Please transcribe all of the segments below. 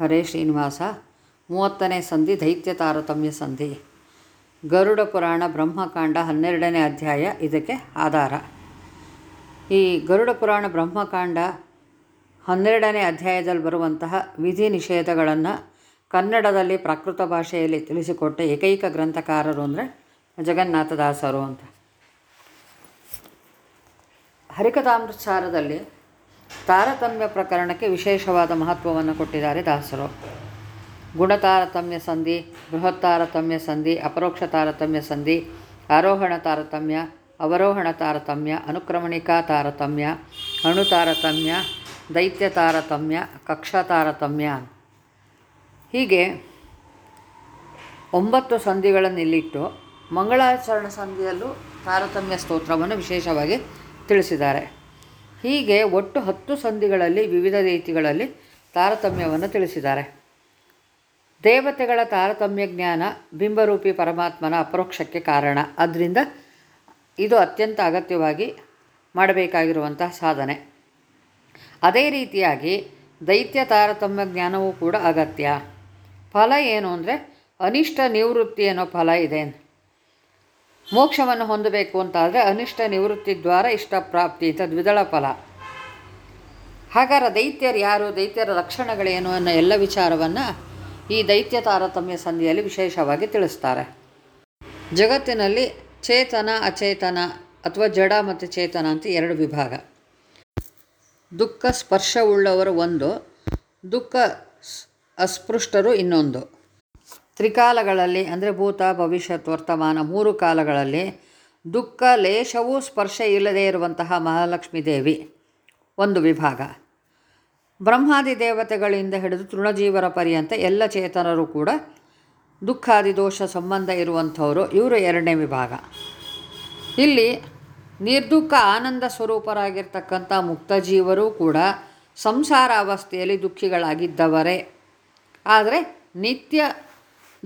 ಹರೇ ಶ್ರೀನಿವಾಸ, ಮೂವತ್ತನೇ ಸಂಧಿ ದೈತ್ಯ ತಾರತಮ್ಯ ಸಂಧಿ. ಗರುಡ ಪುರಾಣ ಬ್ರಹ್ಮಕಾಂಡ ಹನ್ನೆರಡನೇ ಅಧ್ಯಾಯ ಇದಕ್ಕೆ ಆಧಾರ. ಈ ಗರುಡ ಪುರಾಣ ಬ್ರಹ್ಮಕಾಂಡ ಹನ್ನೆರಡನೇ ಅಧ್ಯಾಯದಲ್ಲಿ ಬರುವಂತಹ ವಿಧಿ ನಿಷೇಧಗಳನ್ನು ಕನ್ನಡದಲ್ಲಿ ಪ್ರಾಕೃತ ಭಾಷೆಯಲ್ಲಿ ತಿಳಿಸಿಕೊಟ್ಟ ಏಕೈಕ ಗ್ರಂಥಕಾರರು ಅಂದರೆ ಜಗನ್ನಾಥದಾಸರು ಅಂತ. ಹರಿಕಥಾಮೃತಸಾರದಲ್ಲಿ ತಾರತಮ್ಯ ಪ್ರಕರಣಕ್ಕೆ ವಿಶೇಷವಾದ ಮಹತ್ವವನ್ನು ಕೊಟ್ಟಿದ್ದಾರೆ ದಾಸರು. ಗುಣತಾರತಮ್ಯ ಸಂಧಿ ಬೃಹತ್ ತಾರತಮ್ಯ ಸಂಧಿ, ಅಪರೋಕ್ಷ ತಾರತಮ್ಯ ಸಂಧಿ, ಆರೋಹಣ ತಾರತಮ್ಯ, ಅವರೋಹಣ ತಾರತಮ್ಯ, ಅನುಕ್ರಮಣಿಕಾ ತಾರತಮ್ಯ, ಅಣು ತಾರತಮ್ಯ, ದೈತ್ಯ ತಾರತಮ್ಯ, ಕಕ್ಷಾ ತಾರತಮ್ಯ. ಹೀಗೆ ಒಂಬತ್ತು ಸಂಧಿಗಳನ್ನು ಇಲ್ಲಿಟ್ಟು ಮಂಗಳಾಚರಣ ಸಂಧಿಯಲ್ಲೂ ತಾರತಮ್ಯ ಸ್ತೋತ್ರವನ್ನು ವಿಶೇಷವಾಗಿ ತಿಳಿಸಿದ್ದಾರೆ. ಹೀಗೆ ಒಟ್ಟು ಹತ್ತು ಸಂಧಿಗಳಲ್ಲಿ ವಿವಿಧ ರೀತಿಗಳಲ್ಲಿ ತಾರತಮ್ಯವನ್ನು ತಿಳಿಸಿದ್ದಾರೆ. ದೇವತೆಗಳ ತಾರತಮ್ಯ ಜ್ಞಾನ ಬಿಂಬರೂಪಿ ಪರಮಾತ್ಮನ ಅಪರೋಕ್ಷಕ್ಕೆ ಕಾರಣ. ಆದ್ದರಿಂದ ಇದು ಅತ್ಯಂತ ಅಗತ್ಯವಾಗಿ ಮಾಡಬೇಕಾಗಿರುವಂತಹ ಸಾಧನೆ. ಅದೇ ರೀತಿಯಾಗಿ ದೈತ್ಯ ತಾರತಮ್ಯ ಜ್ಞಾನವೂ ಕೂಡ ಅಗತ್ಯ. ಫಲ ಏನು ಅಂದರೆ ಅನಿಷ್ಟ ನಿವೃತ್ತಿ ಅನ್ನೋ ಫಲ ಇದೆ ಮೋಕ್ಷವನ್ನು ಹೊಂದಬೇಕು ಅಂತಾದರೆ ಅನಿಷ್ಟ ನಿವೃತ್ತಿ ದ್ವಾರ ಇಷ್ಟ ಪ್ರಾಪ್ತಿ ಅಂತ ದ್ವಿದಳ ಫಲ. ಹಾಗಾದ್ರೆ ದೈತ್ಯರು ಯಾರು, ದೈತ್ಯರ ಲಕ್ಷಣಗಳೇನು ಅನ್ನೋ ಎಲ್ಲ ವಿಚಾರವನ್ನು ಈ ದೈತ್ಯ ತಾರತಮ್ಯ ಸಂಧಿಯಲ್ಲಿ ವಿಶೇಷವಾಗಿ ತಿಳಿಸ್ತಾರೆ. ಜಗತ್ತಿನಲ್ಲಿ ಚೇತನ, ಅಚೇತನ ಅಥವಾ ಜಡ ಮತ್ತು ಚೇತನ ಅಂತ ಎರಡು ವಿಭಾಗ. ದುಃಖ ಸ್ಪರ್ಶವುಳ್ಳವರು ಒಂದು, ದುಃಖ ಅಸ್ಪೃಷ್ಟರು ಇನ್ನೊಂದು. ತ್ರಿಕಾಲಗಳಲ್ಲಿ, ಅಂದರೆ ಭೂತ, ಭವಿಷ್ಯತ್, ವರ್ತಮಾನ, ಮೂರು ಕಾಲಗಳಲ್ಲಿ, ದುಃಖ, ಲೇಷವೂ ಸ್ಪರ್ಶ ಇಲ್ಲದೇ ಇರುವಂತಹ ಮಹಾಲಕ್ಷ್ಮೀ ದೇವಿ. ಒಂದು ವಿಭಾಗ. ಬ್ರಹ್ಮಾದಿ ದೇವತೆಗಳಿಂದ ಹಿಡಿದು ತೃಣಜೀವರ ಪರ್ಯಂತ ಎಲ್ಲ ಚೇತನರು ಕೂಡ ದುಃಖಾದಿ, ದೋಷ, ಸಂಬಂಧ ಇರುವಂಥವರು ಇವರು ಎರಡನೇ ವಿಭಾಗ. ಇಲ್ಲಿ ನಿರ್ದುಃಖ, ಆನಂದ ಸ್ವರೂಪರಾಗಿರ್ತಕ್ಕಂಥ ಮುಕ್ತ ಜೀವರು ಕೂಡ ಸಂಸಾರ ಅವಸ್ಥೆಯಲ್ಲಿ ದುಃಖಿಗಳಾಗಿದ್ದವರೇ. ಆದರೆ ನಿತ್ಯ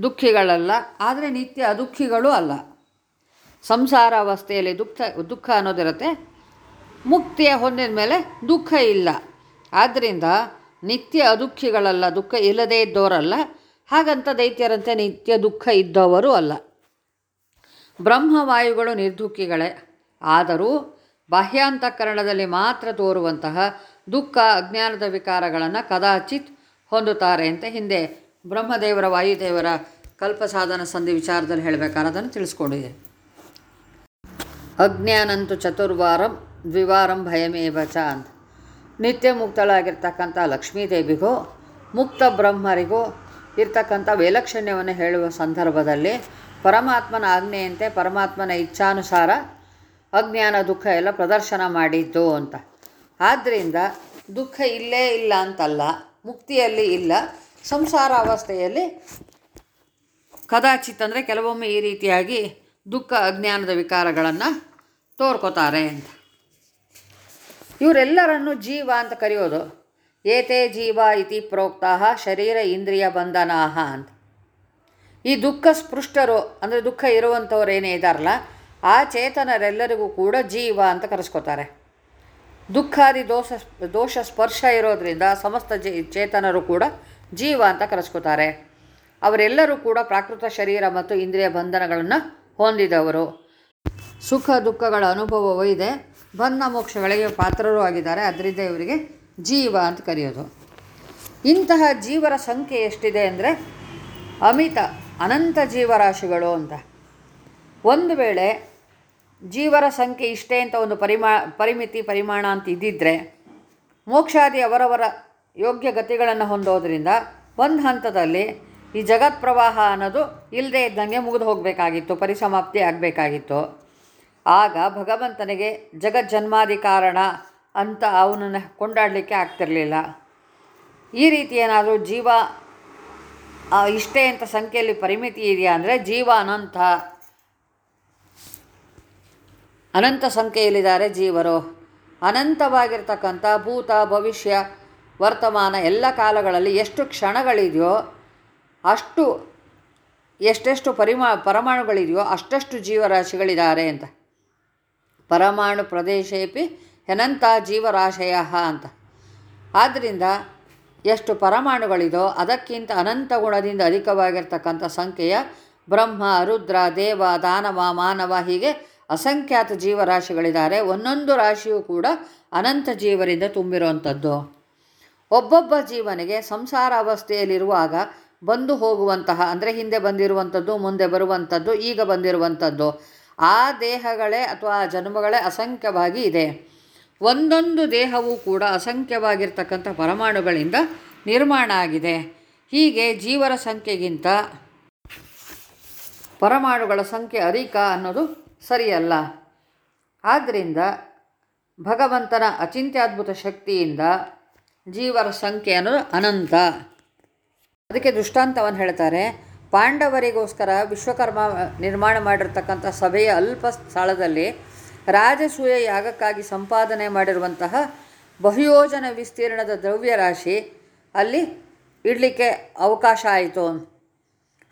ದುಃಖಿಗಳಲ್ಲ. ಆದರೆ ನಿತ್ಯ ಅದುಃಖಿಗಳೂ ಅಲ್ಲ. ಸಂಸಾರ ಅವಸ್ಥೆಯಲ್ಲಿ ದುಃಖ ದುಃಖ ಅನ್ನೋದಿರುತ್ತೆ ಮುಕ್ತಿಯ ಹೊಂದಿದ ಮೇಲೆ ದುಃಖ ಇಲ್ಲ. ಆದ್ದರಿಂದ ನಿತ್ಯ ಅದುಃಖಿಗಳಲ್ಲ, ದುಃಖ ಇಲ್ಲದೇ ಇದ್ದವರಲ್ಲ. ಹಾಗಂತ ದೈತ್ಯರಂತೆ ನಿತ್ಯ ದುಃಖ ಇದ್ದವರು ಅಲ್ಲ. ಬ್ರಹ್ಮವಾಯುಗಳು ನಿರ್ದುಃಖಿಗಳೇ. ಆದರೂ ಬಾಹ್ಯಾಂತಃಕರಣದಲ್ಲಿ ಮಾತ್ರ ತೋರುವಂತಹ ದುಃಖ, ಅಜ್ಞಾನದ ವಿಕಾರಗಳನ್ನು ಕದಾಚಿತ್ ಹೊಂದುತ್ತಾರೆ ಅಂತ ಹಿಂದೆ ಬ್ರಹ್ಮದೇವರ, ವಾಯುದೇವರ ಕಲ್ಪಸಾಧನ ಸಂಧಿ ವಿಚಾರದಲ್ಲಿ ಹೇಳಬೇಕಾದ್ರೆ ಅದನ್ನು ತಿಳಿಸ್ಕೊಂಡಿದೆ ಅಜ್ಞಾನಂತು ಚತುರ್ವಾರಂ ದ್ವಿವಾರಂ ಭಯಮೇವ ಚ ಅಂತ ನಿತ್ಯ ಮುಕ್ತಳಾಗಿರ್ತಕ್ಕಂಥ ಲಕ್ಷ್ಮೀದೇವಿಗೂ, ಮುಕ್ತ ಬ್ರಹ್ಮರಿಗೂ ಇರ್ತಕ್ಕಂಥ ವೈಲಕ್ಷಣ್ಯವನ್ನು ಹೇಳುವ ಸಂದರ್ಭದಲ್ಲಿ ಪರಮಾತ್ಮನ ಆಜ್ಞೆಯಂತೆ ಪರಮಾತ್ಮನ ಇಚ್ಛಾನುಸಾರ ಅಜ್ಞಾನ, ದುಃಖ ಎಲ್ಲ ಪ್ರದರ್ಶನ ಮಾಡಿದ್ದು ಅಂತ. ಆದ್ದರಿಂದ ದುಃಖ ಇಲ್ಲೇ ಇಲ್ಲ ಅಂತಲ್ಲ, ಮುಕ್ತಿಯಲ್ಲಿ ಇಲ್ಲ ಸಂಸಾರ ಅವಸ್ಥೆಯಲ್ಲಿ ಕದಾಚಿತ್ ಅಂದರೆ ಕೆಲವೊಮ್ಮೆ ಈ ರೀತಿಯಾಗಿ ದುಃಖ, ಅಜ್ಞಾನದ ವಿಕಾರಗಳನ್ನು ತೋರ್ಕೋತಾರೆ ಅಂತ. ಇವರೆಲ್ಲರನ್ನು ಜೀವ ಅಂತ ಕರೆಯೋದು. ಏತೇ ಜೀವ ಇತಿ ಪ್ರೋಕ್ತಾ ಶರೀರ ಇಂದ್ರಿಯ ಬಂಧನಾಹ ಅಂತ. ಈ ದುಃಖ ಸ್ಪೃಷ್ಟರು ಅಂದರೆ ದುಃಖ ಇರುವಂಥವ್ರು ಏನೇ ಇದ್ದಾರಲ್ಲ ಆ ಚೇತನರೆಲ್ಲರಿಗೂ ಕೂಡ ಜೀವ ಅಂತ ಕರೆಸ್ಕೋತಾರೆ. ದುಃಖಾದಿ ದೋಷ ದೋಷ ಸ್ಪರ್ಶ ಇರೋದರಿಂದ ಸಮಸ್ತ ಚೇತನರು ಕೂಡ ಜೀವ ಅಂತ ಕರೆಸ್ಕೋತಾರೆ. ಅವರೆಲ್ಲರೂ ಕೂಡ ಪ್ರಾಕೃತ ಶರೀರ ಮತ್ತು ಇಂದ್ರಿಯ ಬಂಧನಗಳನ್ನು ಹೊಂದಿದವರು. ಸುಖ ದುಃಖಗಳ ಅನುಭವವೂ ಇದೆ. ಬಂಧ ಮೋಕ್ಷಗಳಿಗೆ ಪಾತ್ರರೂ ಆಗಿದ್ದಾರೆ. ಅದರಿಂದ ಇವರಿಗೆ ಜೀವ ಅಂತ ಕರೆಯೋದು. ಇಂತಹ ಜೀವರ ಸಂಖ್ಯೆ ಎಷ್ಟಿದೆ ಅಂದರೆ ಅಮಿತ, ಅನಂತ ಜೀವರಾಶಿಗಳು ಅಂತ. ಒಂದು ವೇಳೆ ಜೀವರ ಸಂಖ್ಯೆ ಇಷ್ಟೇ ಅಂತ ಒಂದು ಪರಿಮಾ, ಪರಿಮಿತಿ, ಪರಿಮಾಣ ಅಂತ ಇದ್ದಿದ್ದರೆ ಮೋಕ್ಷಾದಿ ಅವರವರ ಯೋಗ್ಯ ಗತಿಗಳನ್ನು ಹೊಂದೋದರಿಂದ ಒಂದು ಹಂತದಲ್ಲಿ ಈ ಜಗತ್ ಪ್ರವಾಹ ಅನ್ನೋದು ಇಲ್ಲದೇ ಇದ್ದಂಗೆ ಮುಗಿದು ಹೋಗಬೇಕಾಗಿತ್ತು, ಪರಿಸಮಾಪ್ತಿ ಆಗಬೇಕಾಗಿತ್ತು. ಆಗ ಭಗವಂತನಿಗೆ ಜಗಜ್ಜನ್ಮಾದಿ ಕಾರಣ ಅಂತ ಅವನನ್ನು ಕೊಂಡಾಡಲಿಕ್ಕೆ ಆಗ್ತಿರಲಿಲ್ಲ. ಈ ರೀತಿ ಏನಾದರೂ ಜೀವ ಇಷ್ಟೇ ಅಂತ ಸಂಖ್ಯೆಯಲ್ಲಿ ಪರಿಮಿತಿ ಇದೆಯಾ ಅಂದರೆ ಜೀವ ಅನಂತ. ಅನಂತ ಸಂಖ್ಯೆಯಲ್ಲಿದ್ದಾರೆ ಜೀವರು. ಅನಂತವಾಗಿರ್ತಕ್ಕಂಥ ಭೂತ, ಭವಿಷ್ಯ ವರ್ತಮಾನ ಎಲ್ಲ ಕಾಲಗಳಲ್ಲಿ ಎಷ್ಟು ಕ್ಷಣಗಳಿದೆಯೋ ಅಷ್ಟು ಎಷ್ಟೆಷ್ಟು ಪರಿಮಾ ಪರಮಾಣುಗಳಿದೆಯೋ ಅಷ್ಟಷ್ಟು ಜೀವರಾಶಿಗಳಿದ್ದಾರೆ ಅಂತ. ಪರಮಾಣು ಪ್ರದೇಶೇಪಿ ಹೆನಂತ ಜೀವರಾಶಯ ಅಂತ. ಆದ್ದರಿಂದ ಎಷ್ಟು ಪರಮಾಣುಗಳಿದೋ ಅದಕ್ಕಿಂತ ಅನಂತ ಗುಣದಿಂದ ಅಧಿಕವಾಗಿರ್ತಕ್ಕಂಥ ಸಂಖ್ಯೆಯ ಬ್ರಹ್ಮ, ರುದ್ರ, ದೇವ, ದಾನವ, ಮಾನವ ಹೀಗೆ ಅಸಂಖ್ಯಾತ ಜೀವರಾಶಿಗಳಿದ್ದಾರೆ. ಒಂದೊಂದು ರಾಶಿಯೂ ಕೂಡ ಅನಂತ ಜೀವರಿಂದ ತುಂಬಿರುವಂಥದ್ದು. ಒಬ್ಬೊಬ್ಬ ಜೀವನಿಗೆ ಸಂಸಾರ ಅವಸ್ಥೆಯಲ್ಲಿರುವಾಗ ಬಂದು ಹೋಗುವಂತಹ, ಅಂದರೆ ಹಿಂದೆ ಬಂದಿರುವಂಥದ್ದು, ಮುಂದೆ ಬರುವಂಥದ್ದು, ಈಗ ಬಂದಿರುವಂಥದ್ದು, ಆ ದೇಹಗಳೇ ಅಥವಾ ಆ ಜನ್ಮಗಳೇ ಅಸಂಖ್ಯವಾಗಿ ಇದೆ. ಒಂದೊಂದು ದೇಹವೂ ಕೂಡ ಅಸಂಖ್ಯವಾಗಿರ್ತಕ್ಕಂಥ ಪರಮಾಣುಗಳಿಂದ ನಿರ್ಮಾಣ ಆಗಿದೆ. ಹೀಗೆ ಜೀವರ ಸಂಖ್ಯೆಗಿಂತ ಪರಮಾಣುಗಳ ಸಂಖ್ಯೆ ಅಧಿಕ ಅನ್ನೋದು ಸರಿಯಲ್ಲ. ಆದ್ದರಿಂದ ಭಗವಂತನ ಅಚಿಂತ್ಯದ್ಭುತ ಶಕ್ತಿಯಿಂದ ಜೀವರ ಸಂಖ್ಯೆ ಅನ್ನೋದು ಅನಂತ. ಅದಕ್ಕೆ ದೃಷ್ಟಾಂತವನ್ನು ಹೇಳ್ತಾರೆ, ಪಾಂಡವರಿಗೋಸ್ಕರ ವಿಶ್ವಕರ್ಮ ನಿರ್ಮಾಣ ಮಾಡಿರ್ತಕ್ಕಂಥ ಸಭೆಯ ಅಲ್ಪ ಸ್ಥಳದಲ್ಲಿ ರಾಜಸೂಯ ಯಾಗಕ್ಕಾಗಿ ಸಂಪಾದನೆ ಮಾಡಿರುವಂತಹ ಬಹುಯೋಜನ ವಿಸ್ತೀರ್ಣದ ದ್ರವ್ಯರಾಶಿ ಅಲ್ಲಿ ಇಡಲಿಕ್ಕೆ ಅವಕಾಶ ಆಯಿತು.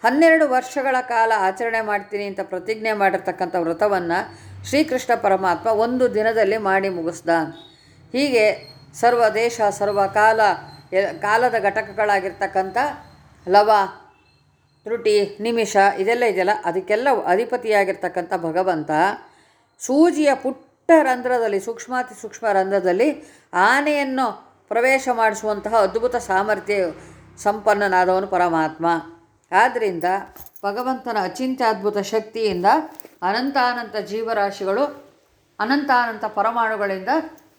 ಹನ್ನೆರಡು ವರ್ಷಗಳ ಕಾಲ ಆಚರಣೆ ಮಾಡ್ತೀನಿ ಅಂತ ಪ್ರತಿಜ್ಞೆ ಮಾಡಿರ್ತಕ್ಕಂಥ ವ್ರತವನ್ನು ಶ್ರೀಕೃಷ್ಣ ಪರಮಾತ್ಮ ಒಂದು ದಿನದಲ್ಲಿ ಮಾಡಿ ಮುಗಿಸ್ದ. ಹೀಗೆ ಸರ್ವ ದೇಶ, ಸರ್ವ ಕಾಲ ಕಾಲದ ಘಟಕಗಳಾಗಿರ್ತಕ್ಕಂಥ ಲವ ತ್ರುಟಿ ನಿಮಿಷ ಇದೆಲ್ಲ ಇದೆಯಲ್ಲ, ಅದಕ್ಕೆಲ್ಲ ಅಧಿಪತಿಯಾಗಿರ್ತಕ್ಕಂಥ ಭಗವಂತ ಸೂಜಿಯ ಪುಟ್ಟ ರಂಧ್ರದಲ್ಲಿ, ಸೂಕ್ಷ್ಮಾತಿ ಸೂಕ್ಷ್ಮ ರಂಧ್ರದಲ್ಲಿ ಆನೆಯನ್ನು ಪ್ರವೇಶ ಮಾಡಿಸುವಂತಹ ಅದ್ಭುತ ಸಾಮರ್ಥ್ಯ ಸಂಪನ್ನನಾದವನು ಪರಮಾತ್ಮ. ಆದ್ದರಿಂದ ಭಗವಂತನ ಅಚಿಂತ್ಯದ್ಭುತ ಶಕ್ತಿಯಿಂದ ಅನಂತಾನಂತ ಜೀವರಾಶಿಗಳು, ಅನಂತಾನಂತ ಪರಮಾಣುಗಳಿಂದ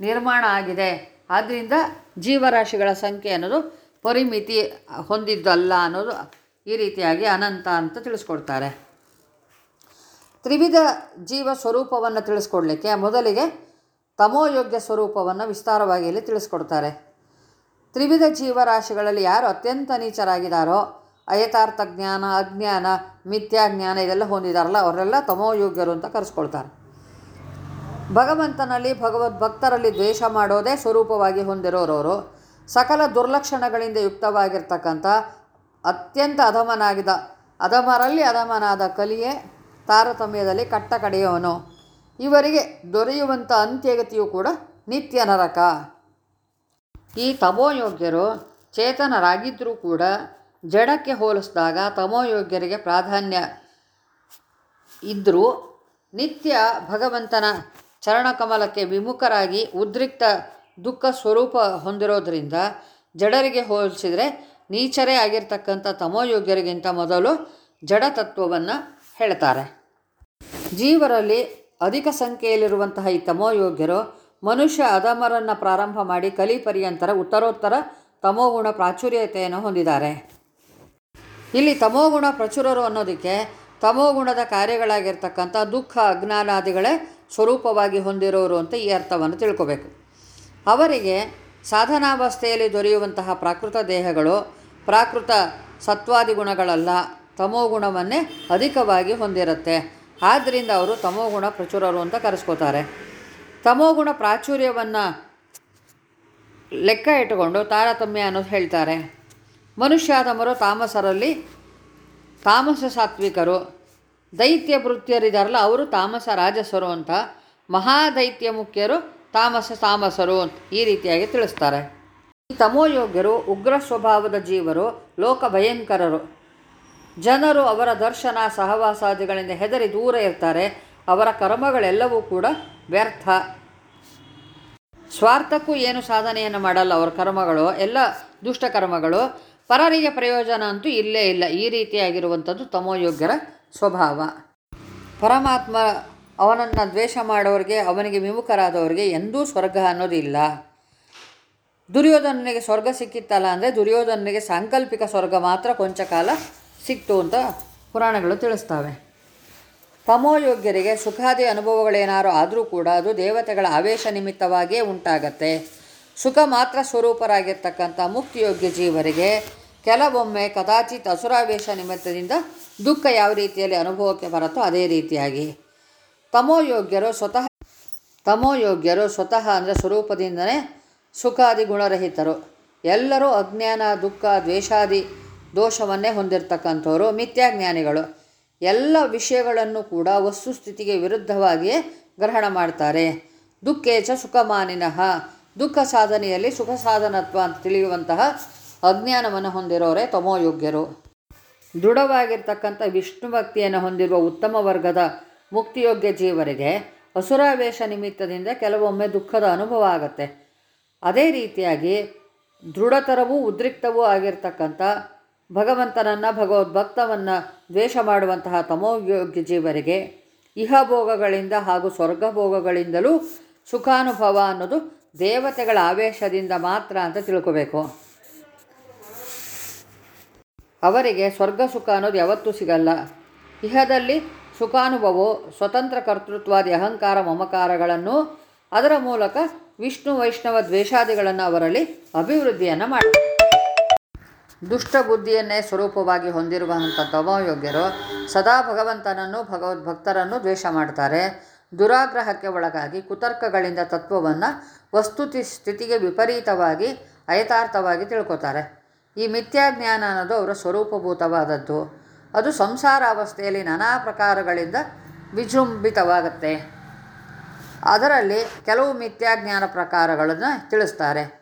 ನಿರ್ಮಾಣ ಆಗಿದೆ. ಆದ್ದರಿಂದ ಜೀವರಾಶಿಗಳ ಸಂಖ್ಯೆ ಅನ್ನೋದು ಪರಿಮಿತಿ ಹೊಂದಿದ್ದಲ್ಲ ಅನ್ನೋದು ಈ ರೀತಿಯಾಗಿ ಅನಂತ ಅಂತ ತಿಳಿಸ್ಕೊಡ್ತಾರೆ. ತ್ರಿವಿಧ ಜೀವ ಸ್ವರೂಪವನ್ನು ತಿಳಿಸ್ಕೊಡ್ಲಿಕ್ಕೆ ಮೊದಲಿಗೆ ತಮೋಯೋಗ್ಯ ಸ್ವರೂಪವನ್ನು ವಿಸ್ತಾರವಾಗಿ ಇಲ್ಲಿ ತಿಳಿಸ್ಕೊಡ್ತಾರೆ. ತ್ರಿವಿಧ ಜೀವರಾಶಿಗಳಲ್ಲಿ ಯಾರು ಅತ್ಯಂತ ನೀಚರಾಗಿದ್ದಾರೋ ಅಯಥಾರ್ಥ ಜ್ಞಾನ ಅಜ್ಞಾನ, ಮಿಥ್ಯಾಜ್ಞಾನ ಇದೆಲ್ಲ ಹೊಂದಿದಾರಲ್ಲ, ಅವರೆಲ್ಲ ತಮೋಯೋಗ್ಯರು ಅಂತ ಕರೆಸ್ಕೊಳ್ತಾರೆ ಭಗವಂತನಲ್ಲಿ ಭಗವದ್ ಭಕ್ತರಲ್ಲಿ ದ್ವೇಷ ಮಾಡೋದೇ ಸ್ವರೂಪವಾಗಿ ಹೊಂದಿರೋರವರು ಸಕಲ ದುರ್ಲಕ್ಷಣಗಳಿಂದ ಯುಕ್ತವಾಗಿರ್ತಕ್ಕಂಥ ಅತ್ಯಂತ ಅಧಮನಾಗಿದ್ದ ಅಧಮರಲ್ಲಿ ಅಧಮನಾದ ಕಲಿಯೇ ತಾರತಮ್ಯದಲ್ಲಿ ಕಟ್ಟ ಕಡೆಯವನು ಇವರಿಗೆ ದೊರೆಯುವಂಥ ಅಂತ್ಯಗತಿಯು ಕೂಡ ನಿತ್ಯ ನರಕ. ಈ ತಮೋಯೋಗ್ಯರು ಚೇತನರಾಗಿದ್ದರೂ ಕೂಡ ಜಡಕ್ಕೆ ಹೋಲಿಸಿದಾಗ ತಮೋಯೋಗ್ಯರಿಗೆ ಪ್ರಾಧಾನ್ಯ ಇದ್ದರೂ ನಿತ್ಯ ಭಗವಂತನ ಚರಣಕಮಲಕ್ಕೆ ವಿಮುಖರಾಗಿ ಉದ್ರಿಕ್ತ ದುಃಖ ಸ್ವರೂಪ ಹೊಂದಿರೋದರಿಂದ ಜಡರಿಗೆ ಹೋಲಿಸಿದರೆ ನೀಚರೇ ಆಗಿರ್ತಕ್ಕಂಥ ತಮೋಯೋಗ್ಯರಿಗಿಂತ ಮೊದಲು ಜಡ ತತ್ವವನ್ನು ಹೇಳ್ತಾರೆ. ಜೀವರಲ್ಲಿ ಅಧಿಕ ಸಂಖ್ಯೆಯಲ್ಲಿರುವಂತಹ ಈ ತಮೋಯೋಗ್ಯರು ಮನುಷ್ಯ ಅಧಮರನ್ನು ಪ್ರಾರಂಭ ಮಾಡಿ ಕಲಿ ಪರ್ಯಂತರ ಉತ್ತರೋತ್ತರ ತಮೋಗುಣ ಪ್ರಾಚುರ್ಯತೆಯನ್ನು ಹೊಂದಿದ್ದಾರೆ. ಇಲ್ಲಿ ತಮೋಗುಣ ಪ್ರಚುರರು ಅನ್ನೋದಕ್ಕೆ ತಮೋಗುಣದ ಕಾರ್ಯಗಳಾಗಿರ್ತಕ್ಕಂಥ ದುಃಖ, ಅಜ್ಞಾನಾದಿಗಳೇ ಸ್ವರೂಪವಾಗಿ ಹೊಂದಿರೋರು ಅಂತ ಈ ಅರ್ಥವನ್ನು ತಿಳ್ಕೋಬೇಕು. ಅವರಿಗೆ ಸಾಧನಾವಸ್ಥೆಯಲ್ಲಿ ದೊರೆಯುವಂತಹ ಪ್ರಾಕೃತ ದೇಹಗಳು, ಪ್ರಾಕೃತ ಸತ್ವಾದಿ ಗುಣಗಳಲ್ಲ ತಮೋಗುಣವನ್ನೇ ಅಧಿಕವಾಗಿ ಹೊಂದಿರುತ್ತೆ. ಆದ್ದರಿಂದ ಅವರು ತಮೋಗುಣ ಪ್ರಚುರರು ಅಂತ ಕರೆಸ್ಕೋತಾರೆ. ತಮೋಗುಣ ಪ್ರಾಚುರ್ಯವನ್ನು ಲೆಕ್ಕ ಇಟ್ಟುಕೊಂಡು ತಾರತಮ್ಯ ಅನ್ನೋದು ಹೇಳ್ತಾರೆ. ಮನುಷ್ಯಾದಮರು ತಾಮಸರಲ್ಲಿ ತಾಮಸ ಸಾತ್ವಿಕರು ದೈತ್ಯ ವೃತ್ತಿಯರಿದಾರಲ್ಲ, ಅವರು ತಾಮಸ ರಾಜಸರು ಅಂತ. ಮಹಾದೈತ್ಯ ಮುಖ್ಯರು ತಾಮಸ ತಾಮಸರು ಅಂತ ಈ ರೀತಿಯಾಗಿ ತಿಳಿಸ್ತಾರೆ. ಈ ತಮೋಯೋಗ್ಯರು ಉಗ್ರ ಸ್ವಭಾವದ ಜೀವರು, ಲೋಕ ಭಯಂಕರರು. ಜನರು ಅವರ ದರ್ಶನ, ಸಹವಾಸಾದಿಗಳಿಂದ ಹೆದರಿ ದೂರ ಇರ್ತಾರೆ. ಅವರ ಕರ್ಮಗಳೆಲ್ಲವೂ ಕೂಡ ವ್ಯರ್ಥ. ಸ್ವಾರ್ಥಕ್ಕೂ ಏನು ಸಾಧನೆಯನ್ನು ಮಾಡಲ್ಲ ಅವರ ಕರ್ಮಗಳು, ಎಲ್ಲ ದುಷ್ಟ ಕರ್ಮಗಳು. ಪರರಿಗೆ ಪ್ರಯೋಜನ ಅಂತೂ ಇಲ್ಲೇ ಇಲ್ಲ. ಈ ರೀತಿಯಾಗಿರುವಂಥದ್ದು ತಮೋಯೋಗ್ಯರ ಸ್ವಭಾವ. ಪರಮಾತ್ಮ ಅವನನ್ನು ದ್ವೇಷ ಮಾಡೋರಿಗೆ, ಅವನಿಗೆ ವಿಮುಖರಾದವರಿಗೆ ಎಂದೂ ಸ್ವರ್ಗ ಅನ್ನೋದಿಲ್ಲ ದುರ್ಯೋಧನನಿಗೆ ಸ್ವರ್ಗ ಸಿಕ್ಕಿತ್ತಲ್ಲ ಅಂದರೆ ದುರ್ಯೋಧನನಿಗೆ ಸಾಂಕಲ್ಪಿಕ ಸ್ವರ್ಗ ಮಾತ್ರ ಕೊಂಚ ಕಾಲ ಸಿಕ್ತು ಅಂತ ಪುರಾಣಗಳು ತಿಳಿಸ್ತವೆ. ತಮೋಯೋಗ್ಯರಿಗೆ ಸುಖಾದಿ ಅನುಭವಗಳೇನಾರು ಆದರೂ ಕೂಡ ಅದು ದೇವತೆಗಳ ಆವೇಶ ನಿಮಿತ್ತವಾಗಿಯೇ ಉಂಟಾಗತ್ತೆ. ಸುಖ ಮಾತ್ರ ಸ್ವರೂಪರಾಗಿರ್ತಕ್ಕಂಥ ಮುಕ್ತಿಯೋಗ್ಯ ಜೀವರಿಗೆ ಕೆಲವೊಮ್ಮೆ ಕದಾಚಿತ್ ಅಸುರಾವೇಶ ನಿಮಿತ್ತದಿಂದ ದುಃಖ ಯಾವ ರೀತಿಯಲ್ಲಿ ಅನುಭವಕ್ಕೆ ಬರುತ್ತೋ ಅದೇ ರೀತಿಯಾಗಿ. ತಮೋಯೋಗ್ಯರು ಸ್ವತಃ ತಮೋಯೋಗ್ಯರು ಸ್ವತಃ ಅಂದರೆ ಸ್ವರೂಪದಿಂದನೇ ಸುಖಾದಿ ಗುಣರಹಿತರು. ಎಲ್ಲರೂ ಅಜ್ಞಾನ, ದುಃಖ, ದ್ವೇಷಾದಿ ದೋಷವನ್ನೇ ಹೊಂದಿರತಕ್ಕಂಥವರು, ಮಿಥ್ಯಾಜ್ಞಾನಿಗಳು. ಎಲ್ಲ ವಿಷಯಗಳನ್ನು ಕೂಡ ವಸ್ತುಸ್ಥಿತಿಗೆ ವಿರುದ್ಧವಾಗಿಯೇ ಗ್ರಹಣ ಮಾಡ್ತಾರೆ. ದುಃಖೇಚ ಸುಖಮಾನಿನಃ. ದುಃಖ ಸಾಧನೆಯಲ್ಲಿ ಸುಖ ಸಾಧನತ್ವ ಅಂತ ತಿಳಿಯುವಂತಹ ಅಜ್ಞಾನವನ್ನು ಹೊಂದಿರೋರೇ ತಮೋಯೋಗ್ಯರು ದೃಢವಾಗಿರ್ತಕ್ಕಂಥ ವಿಷ್ಣು ಭಕ್ತಿಯನ್ನು ಹೊಂದಿರುವ ಉತ್ತಮ ವರ್ಗದ ಮುಕ್ತಿಯೋಗ್ಯ ಜೀವರಿಗೆ ಅಸುರಾವೇಶ ನಿಮಿತ್ತದಿಂದ ಕೆಲವೊಮ್ಮೆ ದುಃಖದ ಅನುಭವ ಆಗುತ್ತೆ. ಅದೇ ರೀತಿಯಾಗಿ ದೃಢತರವೂ ಉದ್ರಿಕ್ತವೂ ಆಗಿರ್ತಕ್ಕಂಥ ಭಗವಂತನನ್ನು, ಭಗವದ್ಭಕ್ತವನ್ನು ದ್ವೇಷ ಮಾಡುವಂತಹ ತಮೋಯೋಗ್ಯ ಜೀವರಿಗೆ ಇಹಭೋಗಗಳಿಂದ ಹಾಗೂ ಸ್ವರ್ಗಭೋಗಗಳಿಂದಲೂ ಸುಖಾನುಭವ ಅನ್ನೋದು ದೇವತೆಗಳ ಆವೇಶದಿಂದ ಮಾತ್ರ ಅಂತ ತಿಳ್ಕೋಬೇಕು. ಅವರಿಗೆ ಸ್ವರ್ಗ ಸುಖ ಅನ್ನೋದು ಯಾವತ್ತೂ ಸಿಗಲ್ಲ. ಇಹದಲ್ಲಿ ಸುಖಾನುಭವವು ಸ್ವತಂತ್ರ ಕರ್ತೃತ್ವಾದಿ ಅಹಂಕಾರ ಮಮಕಾರಗಳನ್ನು, ಅದರ ಮೂಲಕ ವಿಷ್ಣು ವೈಷ್ಣವ ದ್ವೇಷಾದಿಗಳನ್ನು ಅವರಲ್ಲಿ ಅಭಿವೃದ್ಧಿಯನ್ನು ಮಾಡ ದುಷ್ಟ ಬುದ್ಧಿಯನ್ನೇ ಸ್ವರೂಪವಾಗಿ ಹೊಂದಿರುವಂಥ ತಮೋಯೋಗ್ಯರು ಸದಾ ಭಗವಂತನನ್ನು, ಭಗವದ್ಭಕ್ತರನ್ನು ದ್ವೇಷ ಮಾಡ್ತಾರೆ. ದುರಾಗ್ರಹಕ್ಕೆ ಒಳಗಾಗಿ ಕುತರ್ಕಗಳಿಂದ ತತ್ವವನ್ನು ವಸ್ತುತಿ ಸ್ಥಿತಿಗೆ ವಿಪರೀತವಾಗಿ, ಅಯಥಾರ್ಥವಾಗಿ ತಿಳ್ಕೊತಾರೆ. ಈ ಮಿಥ್ಯಾಜ್ಞಾನ ಅನ್ನೋದು ಅವರ ಸ್ವರೂಪಭೂತವಾದದ್ದು. ಅದು ಸಂಸಾರಾವಸ್ಥೆಯಲ್ಲಿ ನಾನಾ ಪ್ರಕಾರಗಳಿಂದ ವಿಜೃಂಭಿತವಾಗುತ್ತೆ. ಅದರಲ್ಲಿ ಕೆಲವು ಮಿಥ್ಯಾಜ್ಞಾನ ಪ್ರಕಾರಗಳನ್ನು ತಿಳಿಸ್ತಾರೆ.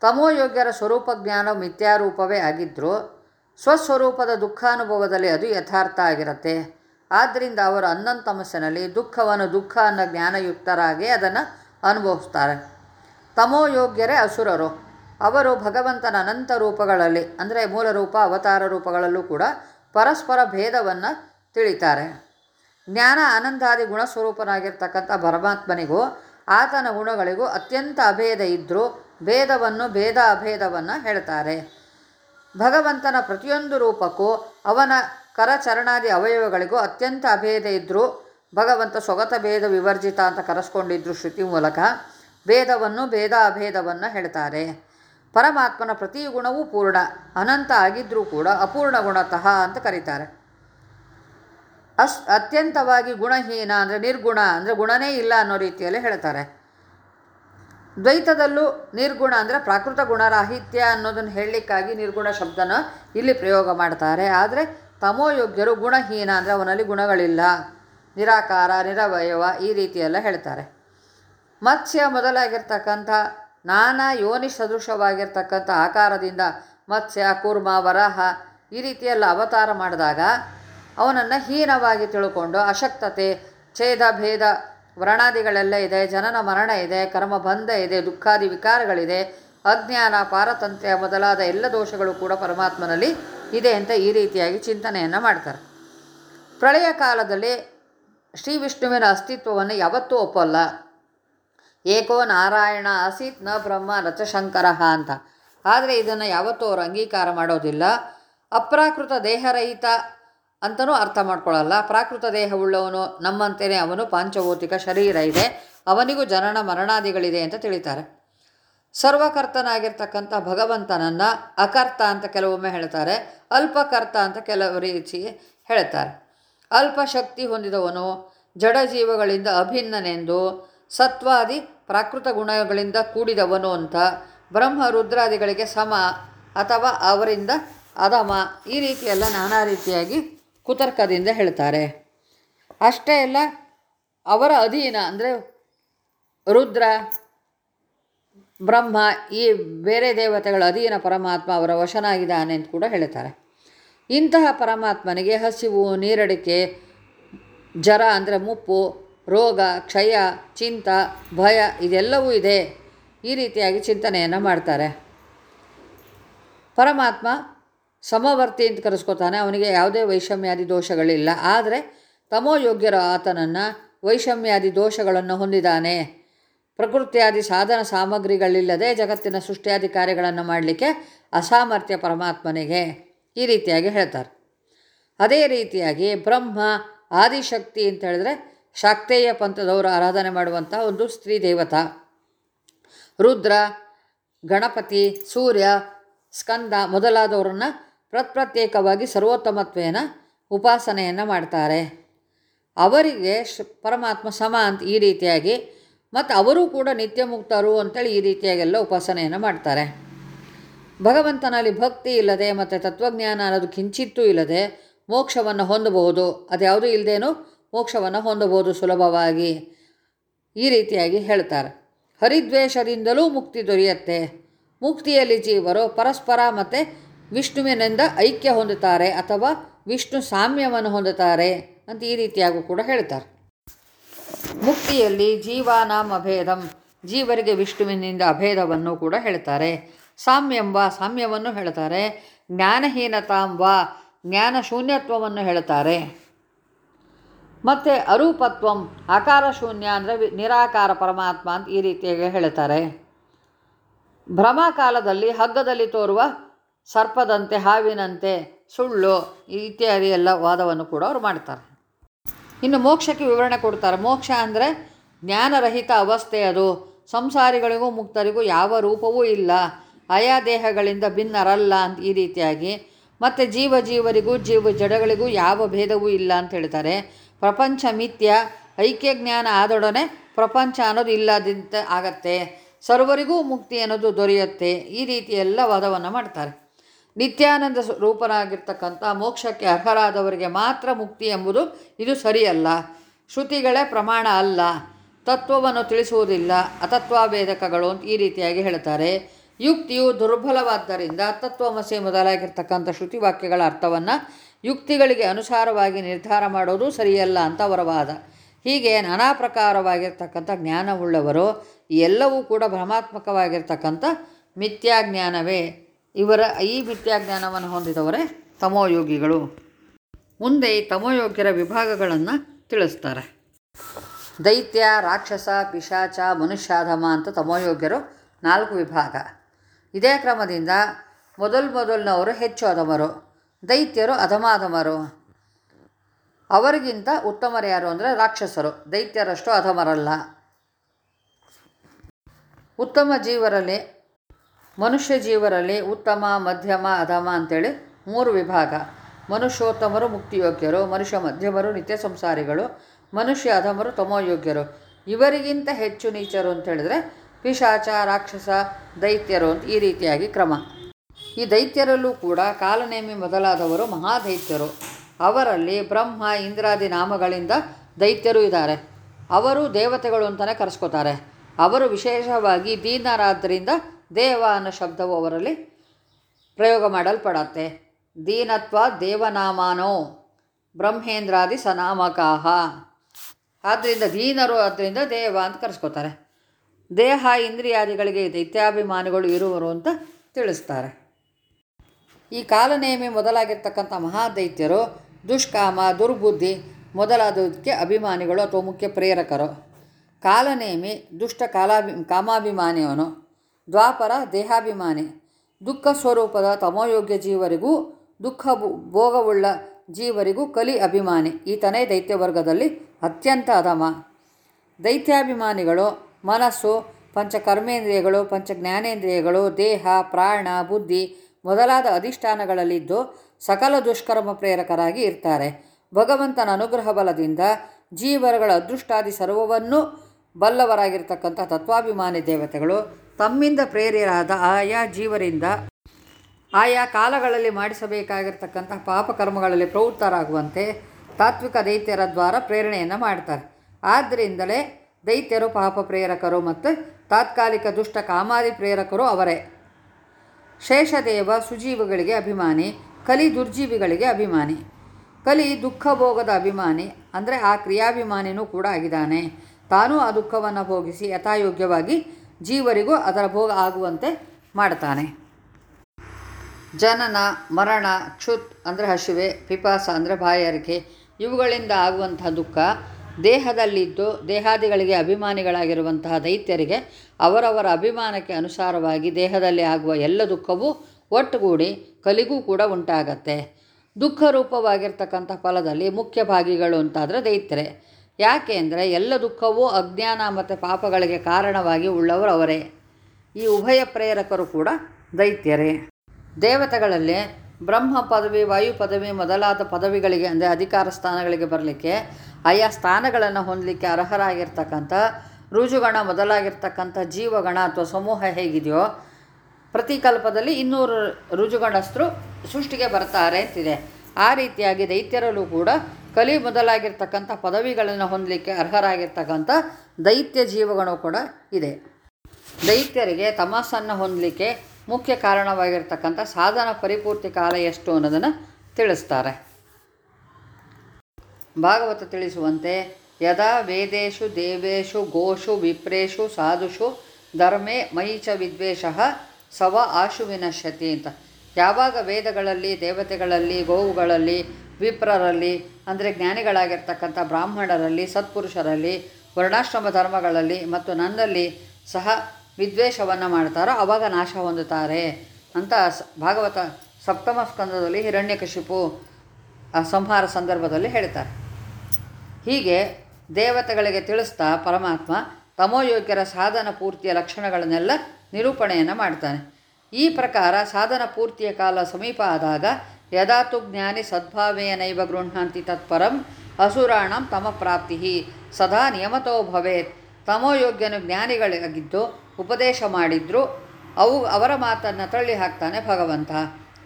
ತಮೋಯೋಗ್ಯರ ಸ್ವರೂಪ ಜ್ಞಾನ ಮಿಥ್ಯಾರೂಪವೇ ಆಗಿದ್ದರೂ ಸ್ವಸ್ವರೂಪದ ದುಃಖಾನುಭವದಲ್ಲಿ ಅದು ಯಥಾರ್ಥ ಆಗಿರುತ್ತೆ. ಆದ್ದರಿಂದ ಅವರು ಅನ್ನನ ತಮಸ್ಸಿನಲ್ಲಿ ದುಃಖವನ್ನು ದುಃಖ ಅನ್ನೋ ಜ್ಞಾನಯುಕ್ತರಾಗಿ ಅದನ್ನು ಅನುಭವಿಸ್ತಾರೆ. ತಮೋಯೋಗ್ಯರೇ ಅಸುರರು. ಅವರು ಭಗವಂತನ ಅನಂತ ರೂಪಗಳಲ್ಲಿ, ಅಂದರೆ ಮೂಲ ರೂಪ ಅವತಾರ ರೂಪಗಳಲ್ಲೂ ಕೂಡ ಪರಸ್ಪರ ಭೇದವನ್ನು ತಿಳಿತಾರೆ. ಜ್ಞಾನ ಆನಂದಾದಿ ಗುಣಸ್ವರೂಪನಾಗಿರ್ತಕ್ಕಂಥ ಪರಮಾತ್ಮನಿಗೂ ಆತನ ಗುಣಗಳಿಗೂ ಅತ್ಯಂತ ಅಭೇದ ಇದ್ದರೂ ಭೇದವನ್ನು ಭೇದ ಅಭೇದವನ್ನು ಹೇಳ್ತಾರೆ. ಭಗವಂತನ ಪ್ರತಿಯೊಂದು ರೂಪಕ್ಕೂ ಅವನ ಕರಚರಣಾದಿ ಅವಯವಗಳಿಗೂ ಅತ್ಯಂತ ಅಭೇದ ಇದ್ದರೂ ಭಗವಂತ ಸ್ವಗತ ಭೇದ ವಿವರ್ಜಿತ ಅಂತ ಕರೆಸ್ಕೊಂಡಿದ್ರು ಶ್ರುತಿ ಮೂಲಕ ಭೇದವನ್ನು ಭೇದ ಅಭೇದವನ್ನು ಹೇಳ್ತಾರೆ. ಪರಮಾತ್ಮನ ಪ್ರತಿ ಗುಣವೂ ಪೂರ್ಣ, ಅನಂತ ಆಗಿದ್ದರೂ ಕೂಡ ಅಪೂರ್ಣ ಗುಣತಃ ಅಂತ ಕರೀತಾರೆ. ಅಸ್ ಅತ್ಯಂತವಾಗಿ ಗುಣಹೀನ ಅಂದರೆ ನಿರ್ಗುಣ ಅಂದರೆ ಗುಣನೇ ಇಲ್ಲ ಅನ್ನೋ ರೀತಿಯಲ್ಲಿ ಹೇಳ್ತಾರೆ. ದ್ವೈತದಲ್ಲೂ ನಿರ್ಗುಣ ಅಂದರೆ ಪ್ರಾಕೃತ ಗುಣರಾಹಿತ್ಯ ಅನ್ನೋದನ್ನು ಹೇಳಲಿಕ್ಕಾಗಿ ನಿರ್ಗುಣ ಶಬ್ದನ ಇಲ್ಲಿ ಪ್ರಯೋಗ ಮಾಡ್ತಾರೆ. ಆದರೆ ತಮೋಯೋಗ್ಯರು ಗುಣಹೀನ ಅಂದರೆ ಅವನಲ್ಲಿ ಗುಣಗಳಿಲ್ಲ. ನಿರಾಕಾರ, ನಿರವಯವ ಈ ರೀತಿಯೆಲ್ಲ ಹೇಳ್ತಾರೆ. ಮತ್ಸ್ಯ ಮೊದಲಾಗಿರ್ತಕ್ಕಂಥ ನಾನಾ ಯೋನಿ ಸದೃಶವಾಗಿರ್ತಕ್ಕಂಥ ಆಕಾರದಿಂದ ಮತ್ಸ್ಯ, ಕೂರ್ಮ, ವರಾಹ ಈ ರೀತಿಯೆಲ್ಲ ಅವತಾರ ಮಾಡಿದಾಗ ಅವನನ್ನು ಹೀನವಾಗಿ ತಿಳ್ಕೊಂಡು ಅಶಕ್ತತೆ, ಛೇದ, ಭೇದ, ವ್ರಣಾದಿಗಳೆಲ್ಲ ಇದೆ, ಜನನ ಮರಣ ಇದೆ ಕರ್ಮಬಂಧ ಇದೆ, ದುಃಖಾದಿ ವಿಕಾರಗಳಿದೆ, ಅಜ್ಞಾನ, ಪಾರತಂತ್ರ್ಯ ಮೊದಲಾದ ಎಲ್ಲ ದೋಷಗಳು ಕೂಡ ಪರಮಾತ್ಮನಲ್ಲಿ ಇದೆ ಅಂತ ಈ ರೀತಿಯಾಗಿ ಚಿಂತನೆಯನ್ನು ಮಾಡ್ತಾರೆ. ಪ್ರಳಯ ಕಾಲದಲ್ಲಿ ಶ್ರೀ ವಿಷ್ಣುವಿನ ಅಸ್ತಿತ್ವವನ್ನು ಯಾವತ್ತೂ ಒಪ್ಪಲ್ಲ. ಏಕೋ ನಾರಾಯಣ ಅಸಿತ್ನ ಬ್ರಹ್ಮ ರಥಶಂಕರ ಅಂತ. ಆದರೆ ಇದನ್ನು ಯಾವತ್ತೂ ಅವರು ಅಂಗೀಕಾರ ಮಾಡೋದಿಲ್ಲ. ಅಪ್ರಾಕೃತ ದೇಹರಹಿತ ಅಂತಲೂ ಅರ್ಥ ಮಾಡ್ಕೊಳ್ಳಲ್ಲ ಪ್ರಾಕೃತ ದೇಹವುಳ್ಳವನು ನಮ್ಮಂತೆಯೇ ಅವನು ಪಾಂಚಭೌತಿಕ ಶರೀರ ಇದೆ. ಅವನಿಗೂ ಜನನ ಮರಣಾದಿಗಳಿದೆ ಅಂತ ತಿಳಿತಾರೆ. ಸರ್ವಕರ್ತನಾಗಿರ್ತಕ್ಕಂಥ ಭಗವಂತನನ್ನು ಅಕರ್ತ ಅಂತ ಕೆಲವೊಮ್ಮೆ ಹೇಳ್ತಾರೆ. ಅಲ್ಪಕರ್ತ ಅಂತ ಕೆಲವು ರೀತಿ ಹೇಳ್ತಾರೆ. ಅಲ್ಪ ಶಕ್ತಿ ಹೊಂದಿದವನು ಜಡಜೀವಗಳಿಂದ ಅಭಿನ್ನನೆಂದು ಸತ್ವಾದಿ ಪ್ರಾಕೃತ ಗುಣಗಳಿಂದ ಕೂಡಿದವನು ಅಂತ ಬ್ರಹ್ಮ ರುದ್ರಾದಿಗಳಿಗೆ ಸಮ ಅಥವಾ ಅವರಿಂದ ಅಧಮ ಈ ರೀತಿಯೆಲ್ಲ ನಾನಾ ರೀತಿಯಾಗಿ ಕುತರ್ಕದಿಂದ ಹೇಳ್ತಾರೆ. ಅಷ್ಟೇ ಅಲ್ಲ, ಅವರ ಅಧೀನ ಅಂದರೆ ರುದ್ರ, ಬ್ರಹ್ಮ ಈ ಬೇರೆ ದೇವತೆಗಳ ಅಧೀನ ಪರಮಾತ್ಮ ಅವರ ವಶನಾಗಿದ್ದಾನೆ ಅಂತ ಕೂಡ ಹೇಳ್ತಾರೆ. ಇಂತಹ ಪರಮಾತ್ಮನಿಗೆ ಹಸಿವು, ನೀರಡಿಕೆ ಜರ ಅಂದರೆ ಮುಪ್ಪು ರೋಗ, ಕ್ಷಯ, ಚಿಂತ, ಭಯ ಇದೆಲ್ಲವೂ ಇದೆ. ಈ ರೀತಿಯಾಗಿ ಚಿಂತನೆಯನ್ನು ಮಾಡ್ತಾರೆ. ಪರಮಾತ್ಮ ಸಮವರ್ತಿ ಅಂತ ಕರೆಸ್ಕೊತಾನೆ. ಅವನಿಗೆ ಯಾವುದೇ ವೈಷಮ್ಯಾದಿ ದೋಷಗಳಿಲ್ಲ. ಆದರೆ ತಮೋಯೋಗ್ಯರ ಆತನನ್ನು ವೈಷಮ್ಯಾದಿ ದೋಷಗಳನ್ನು ಹೊಂದಿದ್ದಾನೆ. ಪ್ರಕೃತಿಯಾದಿ ಸಾಧನ ಸಾಮಗ್ರಿಗಳಿಲ್ಲದೆ ಜಗತ್ತಿನ ಸೃಷ್ಟಿಯಾದಿ ಕಾರ್ಯಗಳನ್ನು ಮಾಡಲಿಕ್ಕೆ ಅಸಾಮರ್ಥ್ಯ ಪರಮಾತ್ಮನಿಗೆ. ಈ ರೀತಿಯಾಗಿ ಹೇಳ್ತಾರೆ. ಅದೇ ರೀತಿಯಾಗಿ ಬ್ರಹ್ಮ, ಆದಿಶಕ್ತಿ ಅಂತ ಹೇಳಿದ್ರೆ ಶಾಕ್ತೇಯ ಪಂಥದವರು ಆರಾಧನೆ ಮಾಡುವಂಥ ಒಂದು ಸ್ತ್ರೀ ದೇವತಾ. ರುದ್ರ, ಗಣಪತಿ, ಸೂರ್ಯ, ಸ್ಕಂದ ಮೊದಲಾದವರನ್ನು ಪ್ರತ್ಯೇಕವಾಗಿ ಸರ್ವೋತ್ತಮತ್ವೇನ ಉಪಾಸನೆಯನ್ನು ಮಾಡ್ತಾರೆ. ಅವರಿಗೆ ಪರಮಾತ್ಮ ಸಮ ಅಂತ ಈ ರೀತಿಯಾಗಿ ಮತ್ತು ಅವರೂ ಕೂಡ ನಿತ್ಯ ಮುಕ್ತರು ಅಂತೇಳಿ ಈ ರೀತಿಯಾಗೆಲ್ಲ ಉಪಾಸನೆಯನ್ನು ಮಾಡ್ತಾರೆ. ಭಗವಂತನಲ್ಲಿ ಭಕ್ತಿ ಇಲ್ಲದೆ ಮತ್ತು ತತ್ವಜ್ಞಾನ ಅನ್ನೋದು ಕಿಂಚಿತ್ತೂ ಇಲ್ಲದೆ ಮೋಕ್ಷವನ್ನು ಹೊಂದಬಹುದು. ಅದ್ಯಾವುದೂ ಇಲ್ಲದೇನೂ ಮೋಕ್ಷವನ್ನು ಹೊಂದಬಹುದು ಸುಲಭವಾಗಿ. ಈ ರೀತಿಯಾಗಿ ಹೇಳ್ತಾರೆ. ಹರಿದ್ವೇಷದಿಂದಲೂ ಮುಕ್ತಿ ದೊರೆಯುತ್ತೆ. ಮುಕ್ತಿಯಲ್ಲಿ ಜೀವರು ಪರಸ್ಪರ ಮತ್ತು ವಿಷ್ಣುವಿನಿಂದ ಐಕ್ಯ ಹೊಂದುತ್ತಾರೆ ಅಥವಾ ವಿಷ್ಣು ಸಾಮ್ಯವನ್ನು ಹೊಂದುತ್ತಾರೆ ಅಂತ ಈ ರೀತಿಯಾಗೂ ಕೂಡ ಹೇಳ್ತಾರೆ. ಮುಕ್ತಿಯಲ್ಲಿ ಜೀವಾನಾಮ ಅಭೇದಂ ಜೀವರಿಗೆ ವಿಷ್ಣುವಿನಿಂದ ಅಭೇದವನ್ನು ಕೂಡ ಹೇಳ್ತಾರೆ. ಸಾಮ್ಯಂಬ ಸಾಮ್ಯವನ್ನು ಹೇಳ್ತಾರೆ. ಜ್ಞಾನಹೀನತಾಂಬ ಜ್ಞಾನ ಶೂನ್ಯತ್ವವನ್ನು ಹೇಳ್ತಾರೆ. ಮತ್ತು ಅರೂಪತ್ವಂ ಆಕಾರ ಶೂನ್ಯ ಅಂದರೆ ನಿರಾಕಾರ ಪರಮಾತ್ಮ ಅಂತ ಈ ರೀತಿಯಾಗಿ ಹೇಳ್ತಾರೆ. ಭ್ರಮಕಾಲದಲ್ಲಿ ಹಗ್ಗದಲ್ಲಿ ತೋರುವ ಸರ್ಪದಂತೆ, ಹಾವಿನಂತೆ, ಸುಳ್ಳು, ಇತ್ಯಾದಿ ಎಲ್ಲ ವಾದವನ್ನು ಕೂಡ ಅವರು ಮಾಡ್ತಾರೆ. ಇನ್ನು ಮೋಕ್ಷಕ್ಕೆ ವಿವರಣೆ ಕೊಡ್ತಾರೆ. ಮೋಕ್ಷ ಅಂದರೆ ಜ್ಞಾನರಹಿತ ಅವಸ್ಥೆ ಅದು. ಸಂಸಾರಿಗಳಿಗೂ ಮುಕ್ತರಿಗೂ ಯಾವ ರೂಪವೂ ಇಲ್ಲ. ಆಯಾ ದೇಹಗಳಿಂದ ಭಿನ್ನರಲ್ಲ ಅಂತ ಈ ರೀತಿಯಾಗಿ. ಮತ್ತು ಜೀವ ಜೀವರಿಗೂ ಜೀವ ಜಡಗಳಿಗೂ ಯಾವ ಭೇದವೂ ಇಲ್ಲ ಅಂತ ಹೇಳ್ತಾರೆ. ಪ್ರಪಂಚ ಮಿಥ್ಯ, ಐಕ್ಯ ಜ್ಞಾನ ಆದೊಡನೆ ಪ್ರಪಂಚ ಅನ್ನೋದು ಇಲ್ಲದಿಂತ ಆಗತ್ತೆ. ಸರ್ವರಿಗೂ ಮುಕ್ತಿ ಅನ್ನೋದು ದೊರೆಯುತ್ತೆ. ಈ ರೀತಿ ಎಲ್ಲ ವಾದವನ್ನು ಮಾಡ್ತಾರೆ. ನಿತ್ಯಾನಂದ ರೂಪನಾಗಿರ್ತಕ್ಕಂಥ ಮೋಕ್ಷಕ್ಕೆ ಅರ್ಹರಾದವರಿಗೆ ಮಾತ್ರ ಮುಕ್ತಿ ಎಂಬುದು ಇದು ಸರಿಯಲ್ಲ. ಶ್ರುತಿಗಳೇ ಪ್ರಮಾಣ ಅಲ್ಲ. ತತ್ವವನ್ನು ತಿಳಿಸುವುದಿಲ್ಲ. ಅತತ್ವಾಭೇದಕಗಳು ಅಂತ ಈ ರೀತಿಯಾಗಿ ಹೇಳ್ತಾರೆ. ಯುಕ್ತಿಯು ದುರ್ಬಲವಾದ್ದರಿಂದ ತತ್ವಮಸಿ ಮೊದಲಾಗಿರ್ತಕ್ಕಂಥ ಶ್ರುತಿ ವಾಕ್ಯಗಳ ಅರ್ಥವನ್ನು ಯುಕ್ತಿಗಳಿಗೆ ಅನುಸಾರವಾಗಿ ನಿರ್ಧಾರ ಮಾಡೋದು ಸರಿಯಲ್ಲ ಅಂತ ವರವಾದ ಹೀಗೆ ನಾನಾ ಪ್ರಕಾರವಾಗಿರ್ತಕ್ಕಂಥ ಜ್ಞಾನವುಳ್ಳವರು ಎಲ್ಲವೂ ಕೂಡ ಭ್ರಮಾತ್ಮಕವಾಗಿರ್ತಕ್ಕಂಥ ಮಿಥ್ಯಾಜ್ಞಾನವೇ. ಇವರ ಈ ಮಿಥ್ಯಾಜ್ಞಾನವನ್ನು ಹೊಂದಿದವರೇ ತಮೋಯೋಗಿಗಳು ಮುಂದೆ ಈ ತಮೋಯೋಗ್ಯರ ವಿಭಾಗಗಳನ್ನು ತಿಳಿಸ್ತಾರೆ. ದೈತ್ಯ, ರಾಕ್ಷಸ, ಪಿಶಾಚ, ಮನುಷ್ಯಾಧಮ ಅಂತ ತಮೋಯೋಗ್ಯರು ನಾಲ್ಕು ವಿಭಾಗ. ಇದೇ ಕ್ರಮದಿಂದ ಮೊದಲು ಮೊದಲಿನವರು ಹೆಚ್ಚು ಅಧಮರು. ದೈತ್ಯರು ಅಧಮಾಧಮರು. ಅವರಿಗಿಂತ ಉತ್ತಮರು ಯಾರು ಅಂದರೆ ರಾಕ್ಷಸರು. ದೈತ್ಯರಷ್ಟು ಅಧಮರಲ್ಲ. ಉತ್ತಮ ಜೀವರಲ್ಲಿ, ಮನುಷ್ಯ ಜೀವರಲ್ಲಿ ಉತ್ತಮ, ಮಧ್ಯಮ, ಅಧಮ ಅಂತೇಳಿ ಮೂರು ವಿಭಾಗ. ಮನುಷ್ಯೋತ್ತಮರು, ಮುಕ್ತಿಯೋಗ್ಯರು, ಮನುಷ್ಯ ಮಧ್ಯಮರು, ನಿತ್ಯ ಸಂಸಾರಿಗಳು, ಮನುಷ್ಯ ಅಧಮರು ತಮೋಯೋಗ್ಯರು ಇವರಿಗಿಂತ ಹೆಚ್ಚು ನೀಚರು ಅಂತ ಹೇಳಿದ್ರೆ ಪಿಶಾಚ, ರಾಕ್ಷಸ, ದೈತ್ಯರು ಅಂತ ಈ ರೀತಿಯಾಗಿ ಕ್ರಮ. ಈ ದೈತ್ಯರಲ್ಲೂ ಕೂಡ ಕಾಲನೇಮಿ ಮೊದಲಾದವರು ಮಹಾದೈತ್ಯರು. ಅವರಲ್ಲಿ ಬ್ರಹ್ಮ, ಇಂದ್ರಾದಿ ನಾಮಗಳಿಂದ ದೈತ್ಯರು ಇದ್ದಾರೆ. ಅವರು ದೇವತೆಗಳು ಅಂತಲೇ ಕರೆಸ್ಕೋತಾರೆ. ಅವರು ವಿಶೇಷವಾಗಿ ದೀನರಾದ್ದರಿಂದ ದೇವ ಅನ್ನೋ ಶಬ್ದವು ಅವರಲ್ಲಿ ಪ್ರಯೋಗ ಮಾಡಲ್ಪಡತ್ತೆ. ದೀನತ್ವ ದೇವನಾಮಾನೋ, ಬ್ರಹ್ಮೇಂದ್ರಾದಿ ಸನಾಮಕಾಹ. ಆದ್ದರಿಂದ ದೀನರು ಆದ್ದರಿಂದ ದೇವ ಅಂತ ಕರೆಸ್ಕೋತಾರೆ. ದೇಹ ಇಂದ್ರಿಯಾದಿಗಳಿಗೆ ದೈತ್ಯಾಭಿಮಾನಿಗಳು ಇರುವರು ಅಂತ ತಿಳಿಸ್ತಾರೆ. ಈ ಕಾಲನೇಮಿ ಮೊದಲಾಗಿರ್ತಕ್ಕಂಥ ಮಹಾದೈತ್ಯರು, ದುಷ್ಕಾಮ, ದುರ್ಬುದ್ಧಿ ಮೊದಲಾದಕ್ಕೆ ಅಭಿಮಾನಿಗಳು ಅಥವಾ ಮುಖ್ಯ ಪ್ರೇರಕರು. ಕಾಲನೇಮಿ ದುಷ್ಟ ಕಾಲಾಭಿ, ಕಾಮಾಭಿಮಾನಿಯವನು. ದ್ವಾಪರ ದೇಹಾಭಿಮಾನಿ. ದುಃಖ ಸ್ವರೂಪದ ತಮೋಯೋಗ್ಯ ಜೀವರಿಗೂ, ದುಃಖ ಭೋಗವುಳ್ಳ ಜೀವರಿಗೂ ಕಲಿ ಅಭಿಮಾನಿ. ಈತನೇ ದೈತ್ಯವರ್ಗದಲ್ಲಿ ಅತ್ಯಂತ ಅಧಮ. ದೈತ್ಯಾಭಿಮಾನಿಗಳು ಮನಸ್ಸು, ಪಂಚಕರ್ಮೇಂದ್ರಿಯಗಳು, ಪಂಚಜ್ಞಾನೇಂದ್ರಿಯಗಳು, ದೇಹ, ಪ್ರಾಣ, ಬುದ್ಧಿ ಮೊದಲಾದ ಅಧಿಷ್ಠಾನಗಳಲ್ಲಿದ್ದು ಸಕಲ ದುಷ್ಕರ್ಮ ಪ್ರೇರಕರಾಗಿ ಇರ್ತಾರೆ. ಭಗವಂತನ ಅನುಗ್ರಹ ಬಲದಿಂದ ಜೀವರಗಳ ಅದೃಷ್ಟಾದಿ ಸರ್ವವನ್ನೂ ಬಲ್ಲವರಾಗಿರ್ತಕ್ಕಂಥ ತತ್ವಾಭಿಮಾನಿ ದೇವತೆಗಳು ತಮ್ಮಿಂದ ಪ್ರೇರಿಯರಾದ ಆಯಾ ಜೀವರಿಂದ ಆಯಾ ಕಾಲಗಳಲ್ಲಿ ಮಾಡಿಸಬೇಕಾಗಿರ್ತಕ್ಕಂಥ ಪಾಪಕರ್ಮಗಳಲ್ಲಿ ಪ್ರವೃತ್ತರಾಗುವಂತೆ ತಾತ್ವಿಕ ದೈತ್ಯರ ದ್ವಾರ ಪ್ರೇರಣೆಯನ್ನು ಮಾಡ್ತಾರೆ. ಆದ್ದರಿಂದಲೇ ದೈತ್ಯರು ಪಾಪ ಪ್ರೇರಕರು ಮತ್ತು ತಾತ್ಕಾಲಿಕ ದುಷ್ಟ ಕಾಮಾದಿ ಪ್ರೇರಕರು ಅವರೇ. ಶೇಷದೇವ ಸುಜೀವಿಗಳಿಗೆ ಅಭಿಮಾನಿ, ಕಲಿ ದುರ್ಜೀವಿಗಳಿಗೆ ಅಭಿಮಾನಿ. ಕಲಿ ದುಃಖ ಭೋಗದ ಅಭಿಮಾನಿ, ಅಂದರೆ ಆ ಕ್ರಿಯಾಭಿಮಾನಿನೂ ಕೂಡ ಆಗಿದ್ದಾನೆ. ತಾನೂ ಆ ದುಃಖವನ್ನು ಭೋಗಿಸಿ ಯಥಾಯೋಗ್ಯವಾಗಿ ಜೀವರಿಗೂ ಅದರ ಭೋಗ ಆಗುವಂತೆ ಮಾಡ್ತಾನೆ. ಜನನ, ಮರಣ, ಕ್ಷುತ್ ಅಂದರೆ ಹಸಿವೆ, ಪಿಪಾಸ ಅಂದರೆ ಬಾಯಾರಿಕೆ, ಇವುಗಳಿಂದ ಆಗುವಂತಹ ದುಃಖ ದೇಹದಲ್ಲಿದ್ದು ದೇಹಾದಿಗಳಿಗೆ ಅಭಿಮಾನಿಗಳಾಗಿರುವಂತಹ ದೈತ್ಯರಿಗೆ ಅವರವರ ಅಭಿಮಾನಕ್ಕೆ ಅನುಸಾರವಾಗಿ ದೇಹದಲ್ಲಿ ಆಗುವ ಎಲ್ಲ ದುಃಖವೂ ಒಟ್ಟುಗೂಡಿ ಕಲಿಗೂ ಕೂಡ ಉಂಟಾಗತ್ತೆ. ದುಃಖ ರೂಪವಾಗಿರ್ತಕ್ಕಂಥ ಫಲದಲ್ಲಿ ಮುಖ್ಯ ಭಾಗಿಗಳು ಅಂತಾದರೆ ದೈತ್ಯರೇ. ಯಾಕೆ ಅಂದರೆ ಎಲ್ಲ ದುಃಖವೂ ಅಜ್ಞಾನ ಮತ್ತು ಪಾಪಗಳಿಗೆ ಕಾರಣವಾಗಿ ಉಳ್ಳವರು ಅವರೇ. ಈ ಉಭಯ ಪ್ರೇರಕರು ಕೂಡ ದೈತ್ಯರೇ. ದೇವತೆಗಳಲ್ಲಿ ಬ್ರಹ್ಮ ಪದವಿ, ವಾಯು ಪದವಿ ಮೊದಲಾದ ಪದವಿಗಳಿಗೆ ಅಂದರೆ ಅಧಿಕಾರ ಸ್ಥಾನಗಳಿಗೆ ಬರಲಿಕ್ಕೆ ಆಯಾ ಸ್ಥಾನಗಳನ್ನು ಹೊಂದಲಿಕ್ಕೆ ಅರ್ಹರಾಗಿರ್ತಕ್ಕಂಥ ರುಜುಗಣ ಮೊದಲಾಗಿರ್ತಕ್ಕಂಥ ಜೀವಗಣ ಅಥವಾ ಸಮೂಹ ಹೇಗಿದೆಯೋ ಪ್ರತಿಕಲ್ಪದಲ್ಲಿ ಇನ್ನೂರು ರುಜುಗಣಸ್ಥರು ಸೃಷ್ಟಿಗೆ ಬರ್ತಾರೆ ಅಂತಿದೆ. ಆ ರೀತಿಯಾಗಿ ದೈತ್ಯರಲ್ಲೂ ಕೂಡ ಕಲಿ ಮೊದಲಾಗಿರ್ತಕ್ಕಂಥ ಪದವಿಗಳನ್ನು ಹೊಂದಲಿಕ್ಕೆ ಅರ್ಹರಾಗಿರ್ತಕ್ಕಂಥ ದೈತ್ಯ ಜೀವಗಣ ಕೂಡ ಇದೆ. ದೈತ್ಯರಿಗೆ ತಮಸ್ಸನ್ನು ಹೊಂದಲಿಕ್ಕೆ ಮುಖ್ಯ ಕಾರಣವಾಗಿರ್ತಕ್ಕಂಥ ಸಾಧನ ಪರಿಪೂರ್ತಿ ಕಾಲ ಎಷ್ಟು ಅನ್ನೋದನ್ನು ತಿಳಿಸ್ತಾರೆ. ಭಾಗವತ ತಿಳಿಸುವಂತೆ, ಯದಾ ವೇದೇಶು ದೇವೇಶು ಗೋಷು ವಿಪ್ರೇಷು ಸಾಧುಷು ಧರ್ಮೇ ಮೈಚ ವಿದ್ವೇಷ ಸವ ಆಶುವಿನಶ್ಯತಿ ಅಂತ. ಯಾವಾಗ ವೇದಗಳಲ್ಲಿ, ದೇವತೆಗಳಲ್ಲಿ, ಗೋವುಗಳಲ್ಲಿ, ವಿಪ್ರರಲ್ಲಿ, ಅಂದರೆ ಜ್ಞಾನಿಗಳಾಗಿರ್ತಕ್ಕಂಥ ಬ್ರಾಹ್ಮಣರಲ್ಲಿ, ಸತ್ಪುರುಷರಲ್ಲಿ, ವರ್ಣಾಶ್ರಮ ಧರ್ಮಗಳಲ್ಲಿ ಮತ್ತು ನನ್ನಲ್ಲಿ ಸಹ ವಿದ್ವೇಷವನ್ನು ಮಾಡ್ತಾರೋ ಅವಾಗ ನಾಶ ಹೊಂದುತ್ತಾರೆ ಅಂತ ಭಾಗವತ ಸಪ್ತಮ ಸ್ಕಂದದಲ್ಲಿ ಹಿರಣ್ಯಕಶಿಪು ಸಂಹಾರ ಸಂದರ್ಭದಲ್ಲಿ ಹೇಳ್ತಾರೆ. ಹೀಗೆ ದೇವತೆಗಳಿಗೆ ತಿಳಿಸ್ತಾ ಪರಮಾತ್ಮ ತಮೋಯೋಗ್ಯರ ಸಾಧನ ಪೂರ್ತಿಯ ಲಕ್ಷಣಗಳನ್ನೆಲ್ಲ ನಿರೂಪಣೆಯನ್ನು ಮಾಡ್ತಾನೆ. ಈ ಪ್ರಕಾರ ಸಾಧನ ಪೂರ್ತಿಯ ಕಾಲ ಸಮೀಪ ಆದಾಗ ಯದಾತು ಜ್ಞಾನಿ ಸದ್ಭಾವೇನೈವ ಗೃಹಾಂತಿ ತತ್ಪರಂ ಅಸುರಾಣಂ ತಮ ಪ್ರಾಪ್ತಿ ಸದಾ ನಿಯಮತೋ ಭವೇತ್ ತಮೋಯೋಗ್ಯನು ಜ್ಞಾನಿಗಳಾಗಿದ್ದು ಉಪದೇಶ ಮಾಡಿದ್ರು, ಅವು ಅವರ ಮಾತನ್ನು ತಳ್ಳಿ ಹಾಕ್ತಾನೆ ಭಗವಂತ.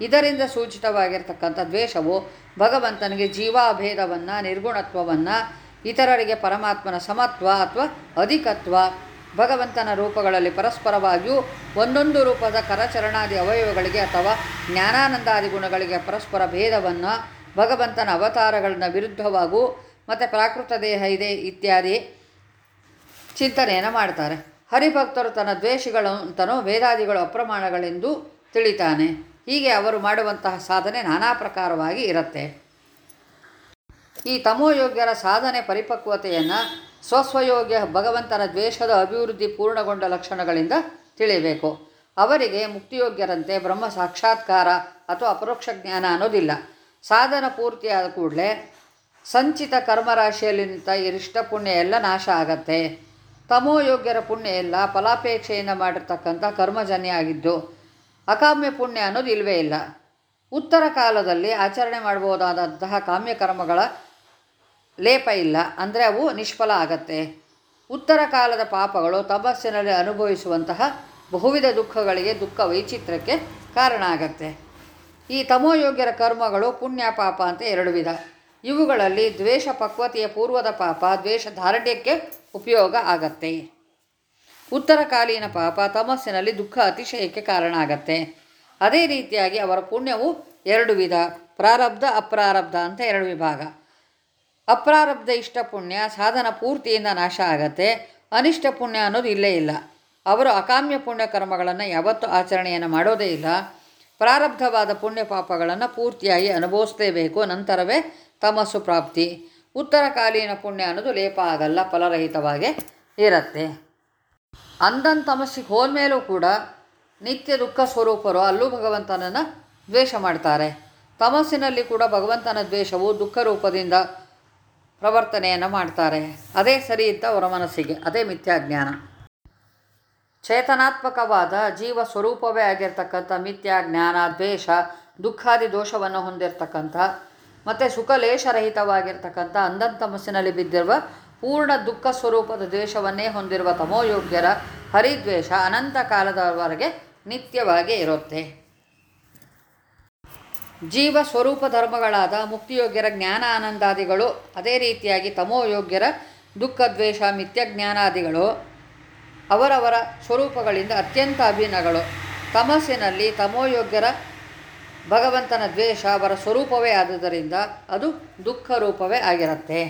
ಇದರಿಂದ ಸೂಚಿತವಾಗಿರ್ತಕ್ಕಂಥ ದ್ವೇಷವು ಭಗವಂತನಿಗೆ ಜೀವಾಭೇದವನ್ನು, ನಿರ್ಗುಣತ್ವವನ್ನು, ಇತರರಿಗೆ ಪರಮಾತ್ಮನ ಸಮತ್ವ ಅಥವಾ ಅಧಿಕತ್ವ, ಭಗವಂತನ ರೂಪಗಳಲ್ಲಿ ಪರಸ್ಪರವಾಗಿಯೂ ಒಂದೊಂದು ರೂಪದ ಕರಚರಣಾದಿ ಅವಯವಗಳಿಗೆ ಅಥವಾ ಜ್ಞಾನಾನಂದಾದಿ ಗುಣಗಳಿಗೆ ಪರಸ್ಪರ ಭೇದವನ್ನು, ಭಗವಂತನ ಅವತಾರಗಳನ್ನ ವಿರುದ್ಧವಾಗೂ ಮತ್ತು ಪ್ರಾಕೃತ ದೇಹ ಇದೆ ಇತ್ಯಾದಿ ಚಿಂತನೆಯನ್ನು ಮಾಡ್ತಾರೆ. ಹರಿಭಕ್ತರು ತನ್ನ ದ್ವೇಷಗಳು ಅಂತನೋ ವೇದಾದಿಗಳು ಅಪ್ರಮಾಣಗಳೆಂದು ತಿಳಿತಾನೆ. ಹೀಗೆ ಅವರು ಮಾಡುವಂತಹ ಸಾಧನೆ ನಾನಾ ಪ್ರಕಾರವಾಗಿ ಇರುತ್ತೆ. ಈ ತಮೋಯೋಗ್ಯರ ಸಾಧನೆ ಪರಿಪಕ್ವತೆಯನ್ನು ಸ್ವಸ್ವಯೋಗ್ಯ ಭಗವಂತನ ದ್ವೇಷದ ಅಭಿವೃದ್ಧಿ ಪೂರ್ಣಗೊಂಡ ಲಕ್ಷಣಗಳಿಂದ ತಿಳಿಯಬೇಕು. ಅವರಿಗೆ ಮುಕ್ತಿಯೋಗ್ಯರಂತೆ ಬ್ರಹ್ಮ ಸಾಕ್ಷಾತ್ಕಾರ ಅಥವಾ ಅಪರೋಕ್ಷ ಜ್ಞಾನ ಅನ್ನೋದಿಲ್ಲ. ಸಾಧನ ಪೂರ್ತಿಯಾದ ಕೂಡಲೇ ಸಂಚಿತ ಕರ್ಮರಾಶಿಯಲ್ಲಿ ಇರಿಷ್ಟ ಪುಣ್ಯ ಎಲ್ಲ ನಾಶ ಆಗತ್ತೆ. ತಮೋಯೋಗ್ಯರ ಪುಣ್ಯ ಎಲ್ಲ ಫಲಾಪೇಕ್ಷೆಯಿಂದ ಮಾಡಿರ್ತಕ್ಕಂಥ ಕರ್ಮಜನ್ಯ ಆಗಿದ್ದು, ಅಕಾಮ್ಯ ಪುಣ್ಯ ಅನ್ನೋದು ಇಲ್ಲವೇ ಇಲ್ಲ. ಉತ್ತರ ಕಾಲದಲ್ಲಿ ಆಚರಣೆ ಮಾಡಬಹುದಾದಂತಹ ಕಾಮ್ಯ ಕರ್ಮಗಳ ಲೇಪ ಇಲ್ಲ, ಅಂದರೆ ಅವು ನಿಷ್ಫಲ ಆಗತ್ತೆ. ಉತ್ತರ ಕಾಲದ ಪಾಪಗಳು ತಪಸ್ಸಿನಲ್ಲಿ ಅನುಭವಿಸುವಂತಹ ಬಹುವಿಧ ದುಃಖಗಳಿಗೆ ದುಃಖ ವೈಚಿತ್ರ್ಯಕ್ಕೆ ಕಾರಣ ಆಗತ್ತೆ. ಈ ತಮೋಯೋಗ್ಯರ ಕರ್ಮಗಳು ಪುಣ್ಯ ಪಾಪ ಅಂತ ಎರಡು ವಿಧ. ಇವುಗಳಲ್ಲಿ ದ್ವೇಷ ಪಕ್ವತೆಯ ಪೂರ್ವದ ಪಾಪ, ದ್ವೇಷ ಉಪಯೋಗ ಆಗತ್ತೆ. ಉತ್ತರಕಾಲೀನ ಪಾಪ ತಮಸ್ಸಿನಲ್ಲಿ ದುಃಖ ಅತಿಶಯಕ್ಕೆ ಕಾರಣ ಆಗತ್ತೆ. ಅದೇ ರೀತಿಯಾಗಿ ಅವರ ಪುಣ್ಯವು ಎರಡು ವಿಧ, ಪ್ರಾರಬ್ಧ, ಅಪ್ರಾರಬ್ಧ ಅಂತ ಎರಡು ವಿಭಾಗ. ಅಪ್ರಾರಬ್ಧ ಇಷ್ಟ ಪುಣ್ಯ, ಸಾಧನ ಪೂರ್ತಿಯಿಂದ ನಾಶ ಆಗತ್ತೆ. ಅನಿಷ್ಟ ಪುಣ್ಯ ಅನ್ನೋದು ಇಲ್ಲೇ ಇಲ್ಲ. ಅವರು ಅಕಾಮ್ಯ ಪುಣ್ಯ ಕರ್ಮಗಳನ್ನು ಯಾವತ್ತೂ ಆಚರಣೆಯನ್ನು ಮಾಡೋದೇ ಇಲ್ಲ. ಪ್ರಾರಬ್ಧವಾದ ಪುಣ್ಯ ಪಾಪಗಳನ್ನು ಪೂರ್ತಿಯಾಗಿ ಅನುಭವಿಸಲೇಬೇಕು, ನಂತರವೇ ತಮಸ್ಸು ಪ್ರಾಪ್ತಿ. ಉತ್ತರಕಾಲೀನ ಪುಣ್ಯ ಅನ್ನೋದು ಲೇಪ ಆಗಲ್ಲ, ಫಲರಹಿತವಾಗೇ ಇರುತ್ತೆ. ಅಂದನ್ ತಮಸ್ಸಿಗೆ ಹೋದ್ಮೇಲೂ ಕೂಡ ನಿತ್ಯ ದುಃಖ ಸ್ವರೂಪರು ಅಲ್ಲೂ ಭಗವಂತನನ್ನು ದ್ವೇಷ ಮಾಡ್ತಾರೆ. ತಮಸ್ಸಿನಲ್ಲಿ ಕೂಡ ಭಗವಂತನ ದ್ವೇಷವು ದುಃಖ ರೂಪದಿಂದ ಪ್ರವರ್ತನೆಯನ್ನು ಮಾಡ್ತಾರೆ. ಅದೇ ಸರಿ ಇದ್ದ ಅವರ ಮನಸ್ಸಿಗೆ, ಅದೇ ಮಿಥ್ಯಾಜ್ಞಾನ ಚೇತನಾತ್ಮಕವಾದ ಜೀವ ಸ್ವರೂಪವೇ ಆಗಿರ್ತಕ್ಕಂಥ ಮಿಥ್ಯಾ ಜ್ಞಾನ, ದ್ವೇಷ, ದುಃಖಾದಿ ದೋಷವನ್ನು ಹೊಂದಿರತಕ್ಕಂಥ ಮತ್ತು ಸುಖಲೇಶರಹಿತವಾಗಿರ್ತಕ್ಕಂಥ ಅಂಧನ್ ತಮಸ್ಸಿನಲ್ಲಿ ಬಿದ್ದಿರುವ ಪೂರ್ಣ ದುಃಖ ಸ್ವರೂಪದ ದ್ವೇಷವನ್ನೇ ಹೊಂದಿರುವ ತಮೋಯೋಗ್ಯರ ಹರಿದ್ವೇಷ ಅನಂತ ಕಾಲದವರೆಗೆ ನಿತ್ಯವಾಗಿ ಇರುತ್ತೆ. ಜೀವ ಸ್ವರೂಪ ಧರ್ಮಗಳಾದ ಮುಕ್ತಿಯೋಗ್ಯರ ಜ್ಞಾನ ಆನಂದಾದಿಗಳು, ಅದೇ ರೀತಿಯಾಗಿ ತಮೋಯೋಗ್ಯರ ದುಃಖ ದ್ವೇಷ ಮಿಥ್ಯಜ್ಞಾನಾದಿಗಳು ಅವರವರ ಸ್ವರೂಪಗಳಿಂದ ಅತ್ಯಂತ ಅಭಿನ್ನಗಳು ತಮಸ್ಸಿನಲ್ಲಿ ತಮೋಯೋಗ್ಯರ ಭಗವಂತನ ದ್ವೇಷ ಅವರ ಸ್ವರೂಪವೇ ಆದುದರಿಂದ ಅದು ದುಃಖ ರೂಪವೇ ಆಗಿರುತ್ತೆ.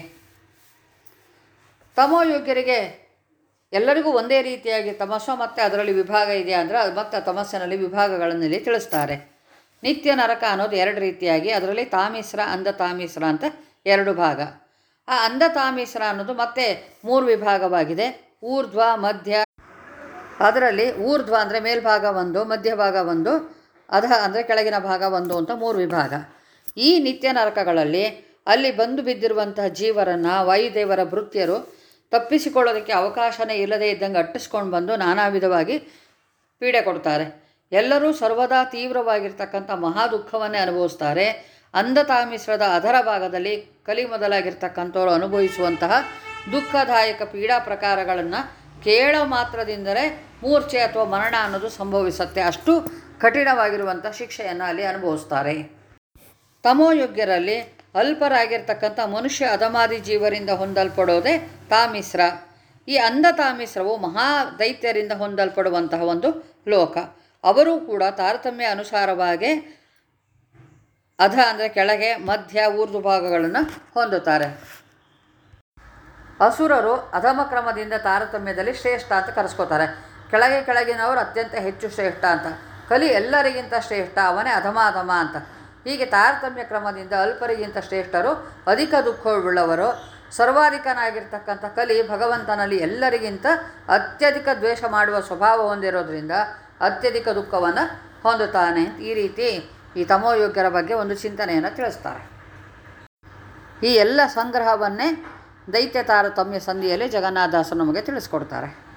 ತಮೋಯೋಗ್ಯರಿಗೆ ಎಲ್ಲರಿಗೂ ಒಂದೇ ರೀತಿಯಾಗಿ ತಮಸ್ಸು ಮತ್ತು ಅದರಲ್ಲಿ ವಿಭಾಗ ಇದೆಯಾ ಅಂದರೆ ಅದು ಮತ್ತು ತಮಸ್ಸಿನಲ್ಲಿ ವಿಭಾಗಗಳನ್ನಲ್ಲಿ ತಿಳಿಸ್ತಾರೆ. ನಿತ್ಯ ನರಕ ಅನ್ನೋದು ಎರಡು ರೀತಿಯಾಗಿ, ಅದರಲ್ಲಿ ತಾಮಿಸ್ರ, ಅಂಧ ತಾಮಿಸ್ರ ಅಂತ ಎರಡು ಭಾಗ. ಆ ಅಂಧ ತಾಮಿಸ್ರ ಅನ್ನೋದು ಮತ್ತೆ ಮೂರು ವಿಭಾಗವಾಗಿದೆ. ಊರ್ಧ್ವ, ಮಧ್ಯ. ಅದರಲ್ಲಿ ಊರ್ಧ್ವ ಅಂದರೆ ಮೇಲ್ಭಾಗ ಒಂದು, ಮಧ್ಯಭಾಗ ಒಂದು ಅಧ ಅಂದರೆ ಕೆಳಗಿನ ಭಾಗ ಒಂದು ಅಂತ ಮೂರು ವಿಭಾಗ. ಈ ನಿತ್ಯ ನರಕಗಳಲ್ಲಿ ಅಲ್ಲಿ ಬಂದು ಬಿದ್ದಿರುವಂತಹ ಜೀವರನ್ನು, ವಾಯುದೇವರ ಭೃತ್ಯರು ತಪ್ಪಿಸಿಕೊಳ್ಳೋದಕ್ಕೆ ಅವಕಾಶನೇ ಇಲ್ಲದೇ ಇದ್ದಂಗೆ ಅಟ್ಟಿಸ್ಕೊಂಡು ಬಂದು ನಾನಾ ವಿಧವಾಗಿ ಪೀಡೆ ಕೊಡ್ತಾರೆ. ಎಲ್ಲರೂ ಸರ್ವದಾ ತೀವ್ರವಾಗಿರ್ತಕ್ಕಂಥ ಮಹಾ ದುಃಖವನ್ನೇ ಅನುಭವಿಸ್ತಾರೆ. ಅಂಧತಾಮಿಶ್ರದ ಅದರ ಭಾಗದಲ್ಲಿ ಕಲಿ ಮೊದಲಾಗಿರ್ತಕ್ಕಂಥವ್ರು ಅನುಭವಿಸುವಂತಹ ದುಃಖದಾಯಕ ಪೀಡಾ ಪ್ರಕಾರಗಳನ್ನು ಕೇಳೋ ಮಾತ್ರದಿಂದಲೇ ಮೂರ್ಛೆ ಅಥವಾ ಮರಣ ಅನ್ನೋದು ಸಂಭವಿಸುತ್ತೆ. ಅಷ್ಟು ಕಠಿಣವಾಗಿರುವಂಥ ಶಿಕ್ಷೆಯನ್ನು ಅಲ್ಲಿ ಅನುಭವಿಸ್ತಾರೆ. ತಮೋಯುಗ್ಯರಲ್ಲಿ ಅಲ್ಪರಾಗಿರ್ತಕ್ಕಂಥ ಮನುಷ್ಯ ಅಧಮಾದಿ ಜೀವರಿಂದ ಹೊಂದಲ್ಪಡೋದೇ ತಾಮಿಸ್ರ. ಈ ಅಂಧತಾಮಿಸ್ರವು ಮಹಾ ದೈತ್ಯರಿಂದ ಹೊಂದಲ್ಪಡುವಂತಹ ಒಂದು ಲೋಕ. ಅವರು ಕೂಡ ತಾರತಮ್ಯ ಅನುಸಾರವಾಗಿ ಅಧ ಅಂದರೆ ಕೆಳಗೆ ಮಧ್ಯ ಊರ್ದು ಭಾಗಗಳನ್ನು ಹೊಂದುತ್ತಾರೆ. ಅಸುರರು ಅಧಮ ಕ್ರಮದಿಂದ ತಾರತಮ್ಯದಲ್ಲಿ ಶ್ರೇಷ್ಠ ಅಂತ ಕರೆಸ್ಕೋತಾರೆ. ಕೆಳಗೆ ಕೆಳಗಿನವರು ಅತ್ಯಂತ ಹೆಚ್ಚು ಶ್ರೇಷ್ಠ ಅಂತ. ಕಲಿ ಎಲ್ಲರಿಗಿಂತ ಶ್ರೇಷ್ಠ, ಅವನೇ ಅಧಮಾಧಮ ಅಧಮ ಅಂತ. ಹೀಗೆ ತಾರತಮ್ಯ ಕ್ರಮದಿಂದ ಅಲ್ಪರಿಗಿಂತ ಶ್ರೇಷ್ಠರು, ಅಧಿಕ ದುಃಖವುಳ್ಳವರು, ಸರ್ವಾಧಿಕನಾಗಿರ್ತಕ್ಕಂಥ ಕಲಿ ಭಗವಂತನಲ್ಲಿ ಎಲ್ಲರಿಗಿಂತ ಅತ್ಯಧಿಕ ದ್ವೇಷ ಮಾಡುವ ಸ್ವಭಾವ ಹೊಂದಿರೋದ್ರಿಂದ ಅತ್ಯಧಿಕ ದುಃಖವನ್ನು ಹೊಂದುತ್ತಾನೆ ಈ ರೀತಿ ಈ ತಮೋಯೋಗ್ಯರ ಬಗ್ಗೆ ಒಂದು ಚಿಂತನೆಯನ್ನು ತಿಳಿಸ್ತಾರೆ. ಈ ಎಲ್ಲ ಸಂಗ್ರಹವನ್ನೇ ದೈತ್ಯ ತಾರತಮ್ಯ ಸಂಧಿಯಲ್ಲಿ ಜಗನ್ನಾಥದಾಸರು ನಮಗೆ ತಿಳಿಸ್ಕೊಡ್ತಾರೆ.